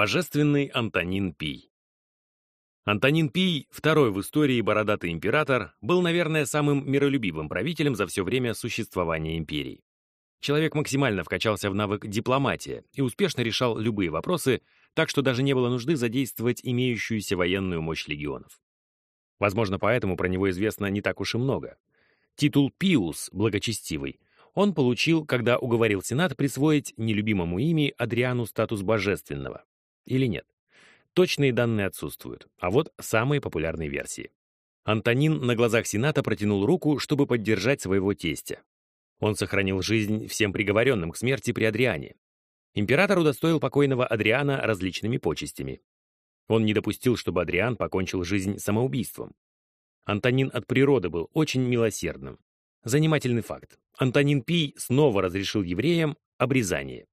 Божественный Антонин Пий. Антонин Пий, второй в истории бородатый император, был, наверное, самым миролюбивым правителем за все время существования империи. Человек максимально вкачался в навык дипломатия и успешно решал любые вопросы, так что даже не было нужды задействовать имеющуюся военную мощь легионов. Возможно, поэтому про него известно не так уж и много. Титул «Пиус» — благочестивый — он получил, когда уговорил Сенат присвоить нелюбимому ими Адриану статус божественного или нет. Точные данные отсутствуют, а вот самые популярные версии. Антонин на глазах Сената протянул руку, чтобы поддержать своего тестя. Он сохранил жизнь всем приговоренным к смерти при Адриане. Император удостоил покойного Адриана различными почестями. Он не допустил, чтобы Адриан покончил жизнь самоубийством. Антонин от природы был очень милосердным. Занимательный факт. Антонин Пий снова разрешил евреям обрезание.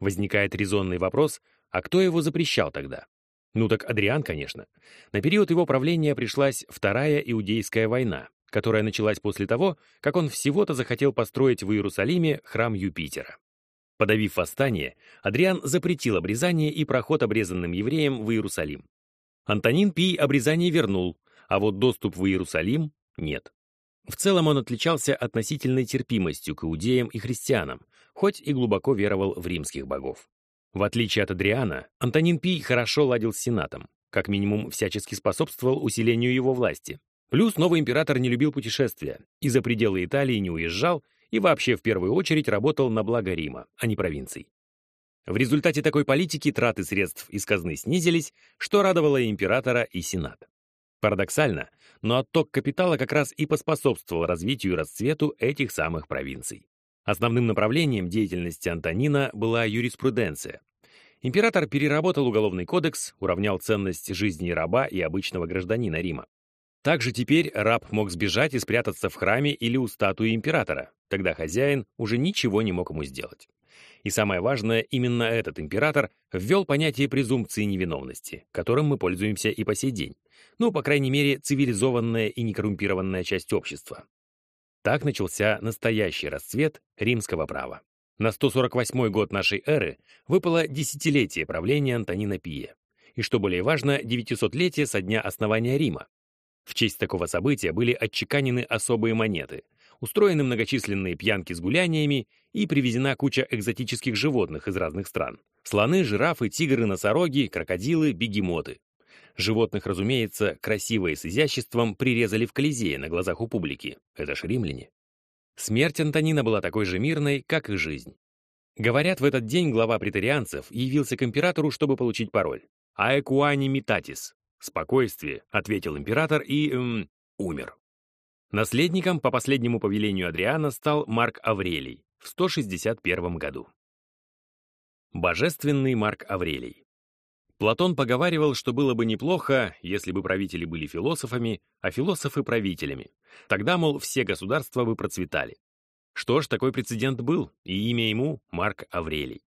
Возникает резонный вопрос, а кто его запрещал тогда? Ну так Адриан, конечно. На период его правления пришлась Вторая Иудейская война, которая началась после того, как он всего-то захотел построить в Иерусалиме храм Юпитера. Подавив восстание, Адриан запретил обрезание и проход обрезанным евреям в Иерусалим. Антонин Пий обрезание вернул, а вот доступ в Иерусалим — нет. В целом он отличался относительной терпимостью к иудеям и христианам, хоть и глубоко веровал в римских богов. В отличие от Адриана, Антонин Пий хорошо ладил с Сенатом, как минимум всячески способствовал усилению его власти. Плюс новый император не любил путешествия, и за пределы Италии не уезжал и вообще в первую очередь работал на благо Рима, а не провинций. В результате такой политики траты средств из казны снизились, что радовало и императора, и Сенат. Парадоксально, но отток капитала как раз и поспособствовал развитию и расцвету этих самых провинций. Основным направлением деятельности Антонина была юриспруденция. Император переработал уголовный кодекс, уравнял ценность жизни раба и обычного гражданина Рима. Также теперь раб мог сбежать и спрятаться в храме или у статуи императора. Тогда хозяин уже ничего не мог ему сделать. И самое важное, именно этот император ввел понятие презумпции невиновности, которым мы пользуемся и по сей день. Ну, по крайней мере, цивилизованная и некоррумпированная часть общества. Так начался настоящий расцвет римского права. На 148 год нашей эры выпало десятилетие правления Антонина Пия. И что более важно, 900-летие со дня основания Рима. В честь такого события были отчеканены особые монеты, устроены многочисленные пьянки с гуляниями и привезена куча экзотических животных из разных стран. Слоны, жирафы, тигры, носороги, крокодилы, бегемоты. Животных, разумеется, красиво и с изяществом прирезали в Колизее на глазах у публики. Это ж римляне. Смерть Антонина была такой же мирной, как и жизнь. Говорят, в этот день глава претарианцев явился к императору, чтобы получить пароль. «Аэкуани митатис» — «Спокойствие», — ответил император и... Эм, умер. Наследником по последнему повелению Адриана стал Марк Аврелий в 161 году. Божественный Марк Аврелий. Платон поговаривал, что было бы неплохо, если бы правители были философами, а философы — правителями. Тогда, мол, все государства бы процветали. Что ж, такой прецедент был, и имя ему — Марк Аврелий.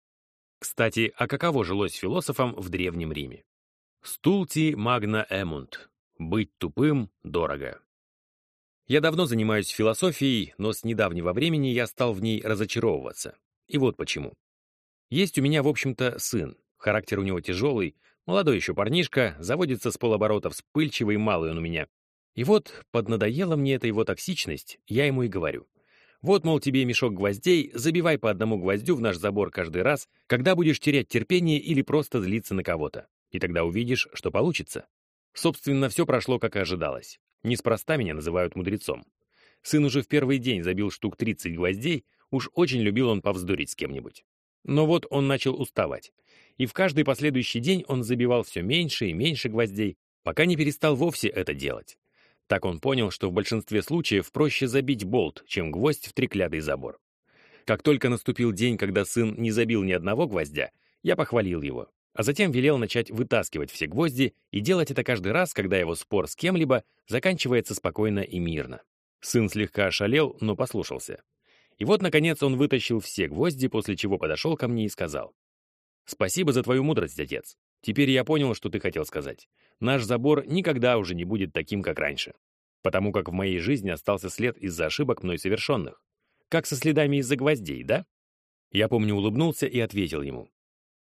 Кстати, а каково жилось философам в Древнем Риме? «Стулти магна эмунт» — «быть тупым дорого». Я давно занимаюсь философией, но с недавнего времени я стал в ней разочаровываться. И вот почему. Есть у меня, в общем-то, сын, Характер у него тяжелый, молодой еще парнишка, заводится с полоборота, вспыльчивый, малый он у меня. И вот, поднадоела мне эта его токсичность, я ему и говорю. Вот, мол, тебе мешок гвоздей, забивай по одному гвоздю в наш забор каждый раз, когда будешь терять терпение или просто злиться на кого-то. И тогда увидишь, что получится. Собственно, все прошло, как и ожидалось. Неспроста меня называют мудрецом. Сын уже в первый день забил штук 30 гвоздей, уж очень любил он повздорить с кем-нибудь. Но вот он начал уставать и в каждый последующий день он забивал все меньше и меньше гвоздей, пока не перестал вовсе это делать. Так он понял, что в большинстве случаев проще забить болт, чем гвоздь в треклятый забор. Как только наступил день, когда сын не забил ни одного гвоздя, я похвалил его, а затем велел начать вытаскивать все гвозди и делать это каждый раз, когда его спор с кем-либо заканчивается спокойно и мирно. Сын слегка ошалел, но послушался. И вот, наконец, он вытащил все гвозди, после чего подошел ко мне и сказал, Спасибо за твою мудрость, отец. Теперь я понял, что ты хотел сказать. Наш забор никогда уже не будет таким, как раньше. Потому как в моей жизни остался след из-за ошибок мной совершенных. Как со следами из-за гвоздей, да? Я помню, улыбнулся и ответил ему.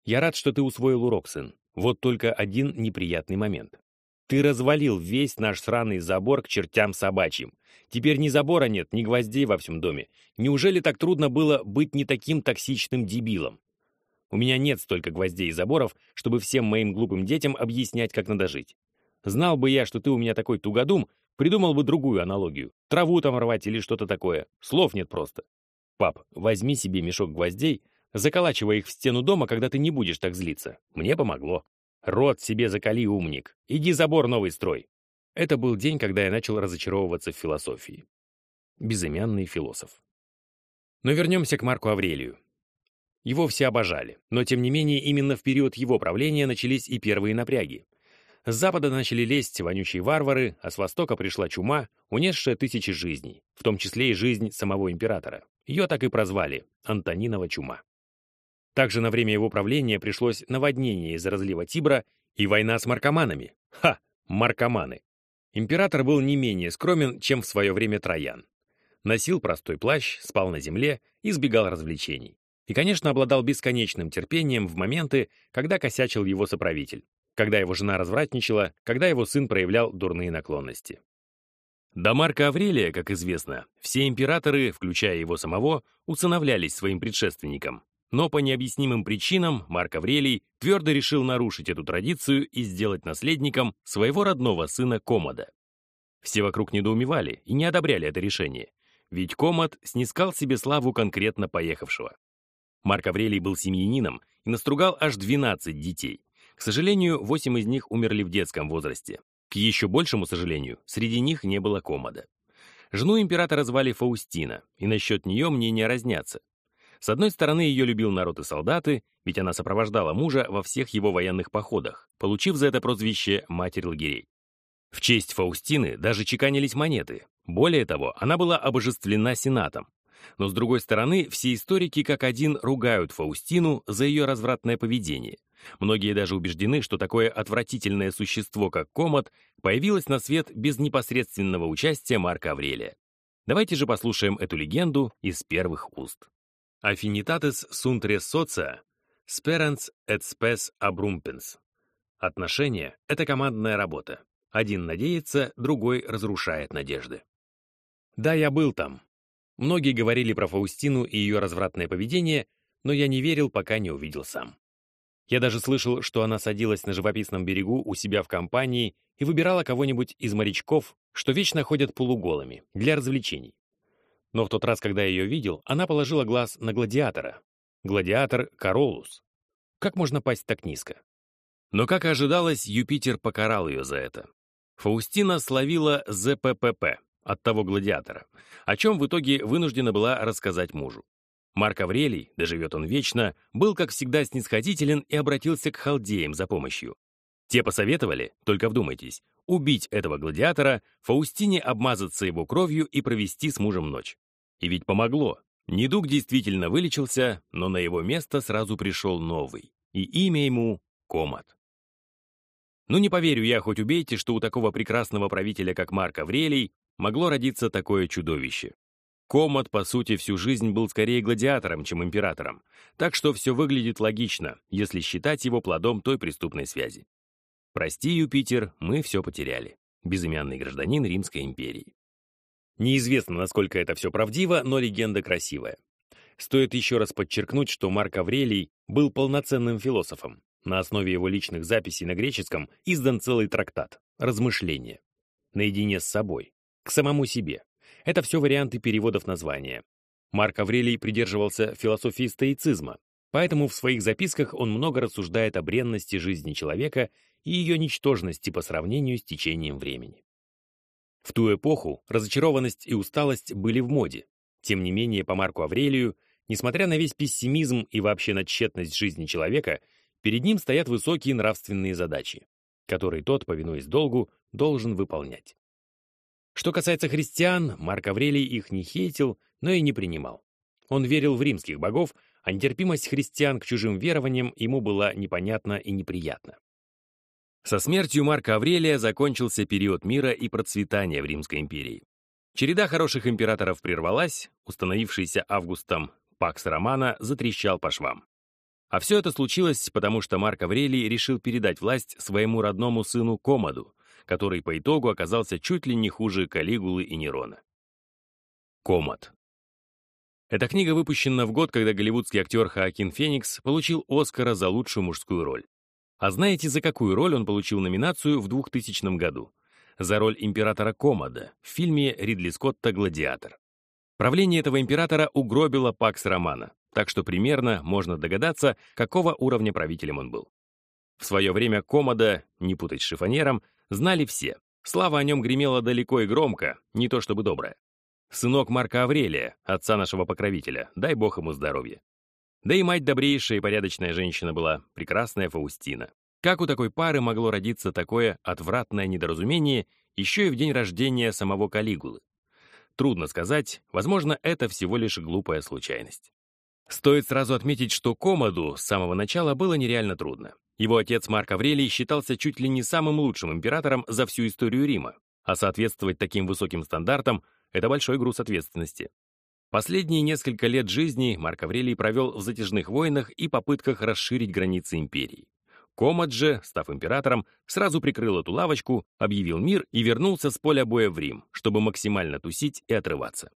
Я рад, что ты усвоил урок, сын. Вот только один неприятный момент. Ты развалил весь наш сраный забор к чертям собачьим. Теперь ни забора нет, ни гвоздей во всем доме. Неужели так трудно было быть не таким токсичным дебилом? У меня нет столько гвоздей и заборов, чтобы всем моим глупым детям объяснять, как надо жить. Знал бы я, что ты у меня такой тугодум, придумал бы другую аналогию. Траву там рвать или что-то такое. Слов нет просто. Пап, возьми себе мешок гвоздей, заколачивай их в стену дома, когда ты не будешь так злиться. Мне помогло. Рот себе закали, умник. Иди забор новый строй. Это был день, когда я начал разочаровываться в философии. Безымянный философ. Но вернемся к Марку Аврелию. Его все обожали, но тем не менее именно в период его правления начались и первые напряги. С запада начали лезть вонючие варвары, а с востока пришла чума, унесшая тысячи жизней, в том числе и жизнь самого императора. Ее так и прозвали — Антонинова чума. Также на время его правления пришлось наводнение из-за разлива Тибра и война с маркоманами. Ха! Маркоманы! Император был не менее скромен, чем в свое время Троян. Носил простой плащ, спал на земле, избегал развлечений. И, конечно, обладал бесконечным терпением в моменты, когда косячил его соправитель, когда его жена развратничала, когда его сын проявлял дурные наклонности. До Марка Аврелия, как известно, все императоры, включая его самого, усыновлялись своим предшественникам. Но по необъяснимым причинам Марк Аврелий твердо решил нарушить эту традицию и сделать наследником своего родного сына Комода. Все вокруг недоумевали и не одобряли это решение, ведь Комод снискал себе славу конкретно поехавшего. Марк Аврелий был семьянином и настругал аж 12 детей. К сожалению, 8 из них умерли в детском возрасте. К еще большему сожалению, среди них не было Комода. Жену императора звали Фаустина, и насчет нее мнения разнятся. С одной стороны, ее любил народ и солдаты, ведь она сопровождала мужа во всех его военных походах, получив за это прозвище «Матерь лагерей». В честь Фаустины даже чеканились монеты. Более того, она была обожествлена Сенатом. Но с другой стороны, все историки как один ругают Фаустину за ее развратное поведение. Многие даже убеждены, что такое отвратительное существо, как комод, появилось на свет без непосредственного участия Марка Аврелия. Давайте же послушаем эту легенду из первых уст. Affinitatis sunt res socia, sperans et spes abrumpens. Отношения — это командная работа. Один надеется, другой разрушает надежды. Да, я был там. Многие говорили про Фаустину и ее развратное поведение, но я не верил, пока не увидел сам. Я даже слышал, что она садилась на живописном берегу у себя в компании и выбирала кого-нибудь из морячков, что вечно ходят полуголыми, для развлечений. Но в тот раз, когда я ее видел, она положила глаз на гладиатора. Гладиатор Королус. Как можно пасть так низко? Но, как и ожидалось, Юпитер покарал ее за это. Фаустина словила ЗППП от того гладиатора, о чем в итоге вынуждена была рассказать мужу. Марк Аврелий, доживет он вечно, был, как всегда, снисходителен и обратился к халдеям за помощью. Те посоветовали, только вдумайтесь, убить этого гладиатора, Фаустине обмазаться его кровью и провести с мужем ночь. И ведь помогло. Недуг действительно вылечился, но на его место сразу пришел новый. И имя ему — Комат. Ну не поверю я, хоть убейте, что у такого прекрасного правителя, как Марк Аврелий, могло родиться такое чудовище. Комат, по сути, всю жизнь был скорее гладиатором, чем императором, так что все выглядит логично, если считать его плодом той преступной связи. Прости, Юпитер, мы все потеряли. Безымянный гражданин Римской империи. Неизвестно, насколько это все правдиво, но легенда красивая. Стоит еще раз подчеркнуть, что Марк Аврелий был полноценным философом. На основе его личных записей на греческом издан целый трактат «Размышления». Наедине с собой, к самому себе. Это все варианты переводов названия. Марк Аврелий придерживался философии стоицизма, поэтому в своих записках он много рассуждает о бренности жизни человека и ее ничтожности по сравнению с течением времени. В ту эпоху разочарованность и усталость были в моде. Тем не менее, по Марку Аврелию, несмотря на весь пессимизм и вообще на тщетность жизни человека, перед ним стоят высокие нравственные задачи, которые тот, повинуясь долгу, должен выполнять. Что касается христиан, Марк Аврелий их не хейтил, но и не принимал. Он верил в римских богов, а нетерпимость христиан к чужим верованиям ему была непонятна и неприятна. Со смертью Марка Аврелия закончился период мира и процветания в Римской империи. Череда хороших императоров прервалась, установившийся августом Пакс Романа затрещал по швам. А все это случилось, потому что Марк Аврелий решил передать власть своему родному сыну Комоду, который по итогу оказался чуть ли не хуже Калигулы и Нерона. Комод. Эта книга выпущена в год, когда голливудский актер Хоакин Феникс получил Оскара за лучшую мужскую роль. А знаете, за какую роль он получил номинацию в 2000 году? За роль императора Комода в фильме Ридли Скотта «Гладиатор». Правление этого императора угробило Пакс Романа, так что примерно можно догадаться, какого уровня правителем он был. В свое время Комода, не путать с шифоньером, знали все. Слава о нем гремела далеко и громко, не то чтобы добрая. Сынок Марка Аврелия, отца нашего покровителя, дай бог ему здоровья. Да и мать добрейшая и порядочная женщина была, прекрасная Фаустина. Как у такой пары могло родиться такое отвратное недоразумение еще и в день рождения самого Калигулы? Трудно сказать, возможно, это всего лишь глупая случайность. Стоит сразу отметить, что Комоду с самого начала было нереально трудно. Его отец Марк Аврелий считался чуть ли не самым лучшим императором за всю историю Рима, а соответствовать таким высоким стандартам — это большой груз ответственности. Последние несколько лет жизни Марк Аврелий провел в затяжных войнах и попытках расширить границы империи. Комод же, став императором, сразу прикрыл эту лавочку, объявил мир и вернулся с поля боя в Рим, чтобы максимально тусить и отрываться.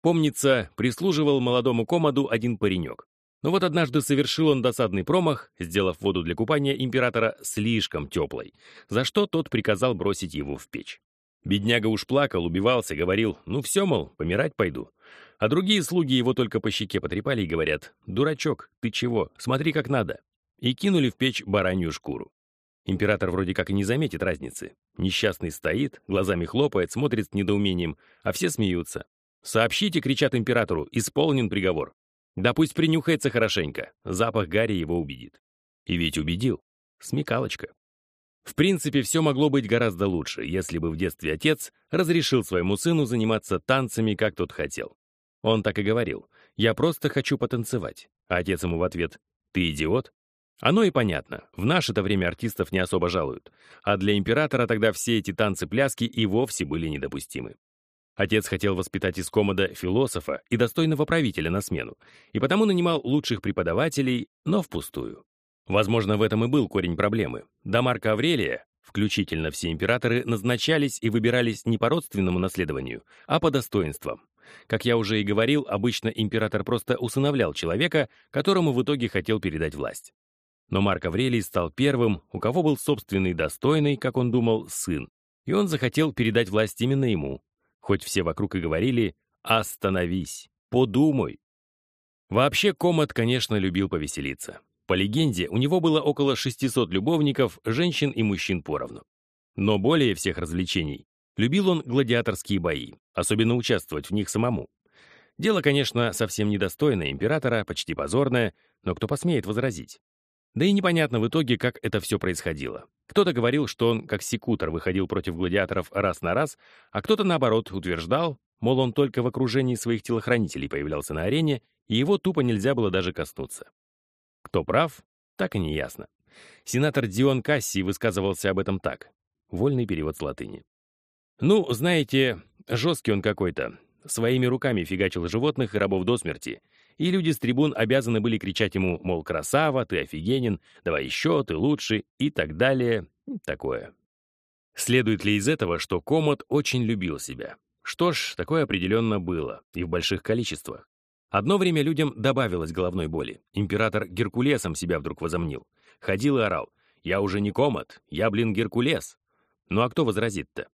Помнится, прислуживал молодому Комоду один паренек. Но вот однажды совершил он досадный промах, сделав воду для купания императора слишком теплой, за что тот приказал бросить его в печь. Бедняга уж плакал, убивался, говорил, ну все, мол, помирать пойду. А другие слуги его только по щеке потрепали и говорят, дурачок, ты чего, смотри как надо. И кинули в печь баранью шкуру. Император вроде как и не заметит разницы. Несчастный стоит, глазами хлопает, смотрит с недоумением, а все смеются. «Сообщите», — кричат императору, — «исполнен приговор». Да пусть принюхается хорошенько, запах Гарри его убедит. И ведь убедил. Смекалочка. В принципе, все могло быть гораздо лучше, если бы в детстве отец разрешил своему сыну заниматься танцами, как тот хотел. Он так и говорил, «Я просто хочу потанцевать». А отец ему в ответ, «Ты идиот?» Оно и понятно, в наше-то время артистов не особо жалуют, а для императора тогда все эти танцы-пляски и вовсе были недопустимы. Отец хотел воспитать из комода философа и достойного правителя на смену, и потому нанимал лучших преподавателей, но впустую. Возможно, в этом и был корень проблемы. До Марка Аврелия, включительно все императоры, назначались и выбирались не по родственному наследованию, а по достоинствам. Как я уже и говорил, обычно император просто усыновлял человека, которому в итоге хотел передать власть. Но Марк Аврелий стал первым, у кого был собственный достойный, как он думал, сын, и он захотел передать власть именно ему, хоть все вокруг и говорили «Остановись! Подумай!». Вообще, Комод, конечно, любил повеселиться. По легенде, у него было около 600 любовников, женщин и мужчин поровну. Но более всех развлечений любил он гладиаторские бои, особенно участвовать в них самому. Дело, конечно, совсем недостойное императора, почти позорное, но кто посмеет возразить? Да и непонятно в итоге, как это все происходило. Кто-то говорил, что он как секутор выходил против гладиаторов раз на раз, а кто-то, наоборот, утверждал, мол, он только в окружении своих телохранителей появлялся на арене, и его тупо нельзя было даже коснуться. Кто прав, так и не ясно. Сенатор Дион Касси высказывался об этом так. Вольный перевод с латыни. «Ну, знаете, жесткий он какой-то. Своими руками фигачил животных и рабов до смерти, и люди с трибун обязаны были кричать ему, мол, красава, ты офигенен, давай еще, ты лучший и так далее, такое. Следует ли из этого, что Комод очень любил себя? Что ж, такое определенно было, и в больших количествах. Одно время людям добавилось головной боли. Император Геркулесом себя вдруг возомнил. Ходил и орал. «Я уже не Комод, я, блин, Геркулес». Ну а кто возразит-то?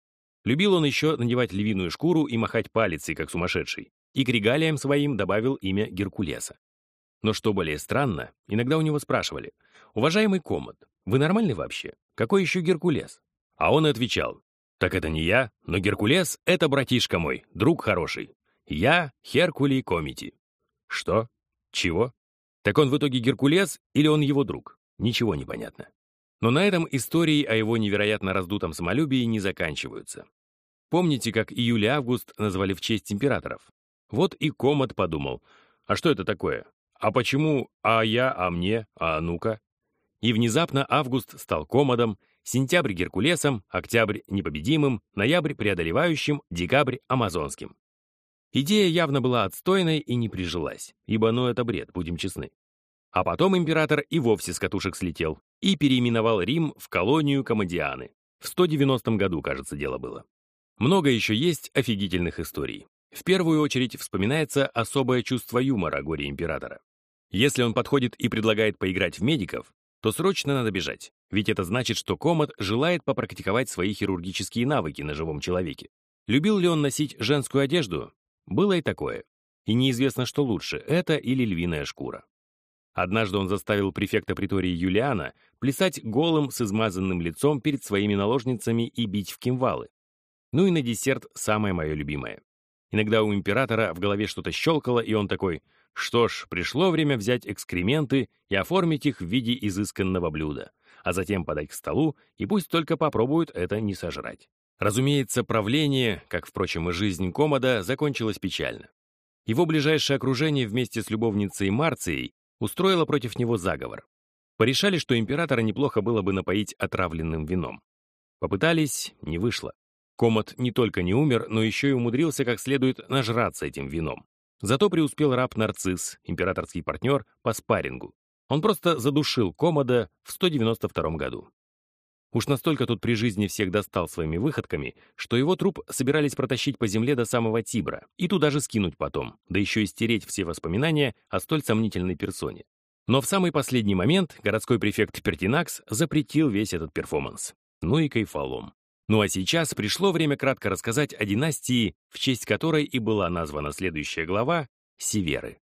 Любил он еще надевать львиную шкуру и махать палицей, как сумасшедший и к регалиям своим добавил имя Геркулеса. Но что более странно, иногда у него спрашивали, «Уважаемый Комод, вы нормальный вообще? Какой еще Геркулес?» А он отвечал, «Так это не я, но Геркулес — это братишка мой, друг хороший. Я Херкулий Комити». «Что? Чего? Так он в итоге Геркулес или он его друг? Ничего не понятно. Но на этом истории о его невероятно раздутом самолюбии не заканчиваются. Помните, как июль и август назвали в честь императоров? Вот и Комод подумал, а что это такое? А почему «а я», «а мне», «а ну-ка»? И внезапно август стал Комодом, сентябрь — Геркулесом, октябрь — непобедимым, ноябрь — преодолевающим, декабрь — амазонским. Идея явно была отстойной и не прижилась, ибо ну это бред, будем честны. А потом император и вовсе с катушек слетел и переименовал Рим в колонию Комодианы. В 190 году, кажется, дело было. Много еще есть офигительных историй. В первую очередь вспоминается особое чувство юмора горе-императора. Если он подходит и предлагает поиграть в медиков, то срочно надо бежать, ведь это значит, что Комод желает попрактиковать свои хирургические навыки на живом человеке. Любил ли он носить женскую одежду? Было и такое. И неизвестно, что лучше, это или львиная шкура. Однажды он заставил префекта притории Юлиана плясать голым с измазанным лицом перед своими наложницами и бить в кимвалы. Ну и на десерт самое мое любимое. Иногда у императора в голове что-то щелкало, и он такой, что ж, пришло время взять экскременты и оформить их в виде изысканного блюда, а затем подать к столу, и пусть только попробуют это не сожрать. Разумеется, правление, как, впрочем, и жизнь Комода, закончилось печально. Его ближайшее окружение вместе с любовницей Марцией устроило против него заговор. Порешали, что императора неплохо было бы напоить отравленным вином. Попытались, не вышло. Комод не только не умер, но еще и умудрился как следует нажраться этим вином. Зато преуспел раб Нарцисс, императорский партнер по спаррингу. Он просто задушил Комода в 192 году. Уж настолько тут при жизни всех достал своими выходками, что его труп собирались протащить по земле до самого Тибра и туда же скинуть потом, да еще и стереть все воспоминания о столь сомнительной персоне. Но в самый последний момент городской префект Пертинакс запретил весь этот перформанс. Ну и кайфалом. Ну а сейчас пришло время кратко рассказать о династии, в честь которой и была названа следующая глава — Северы.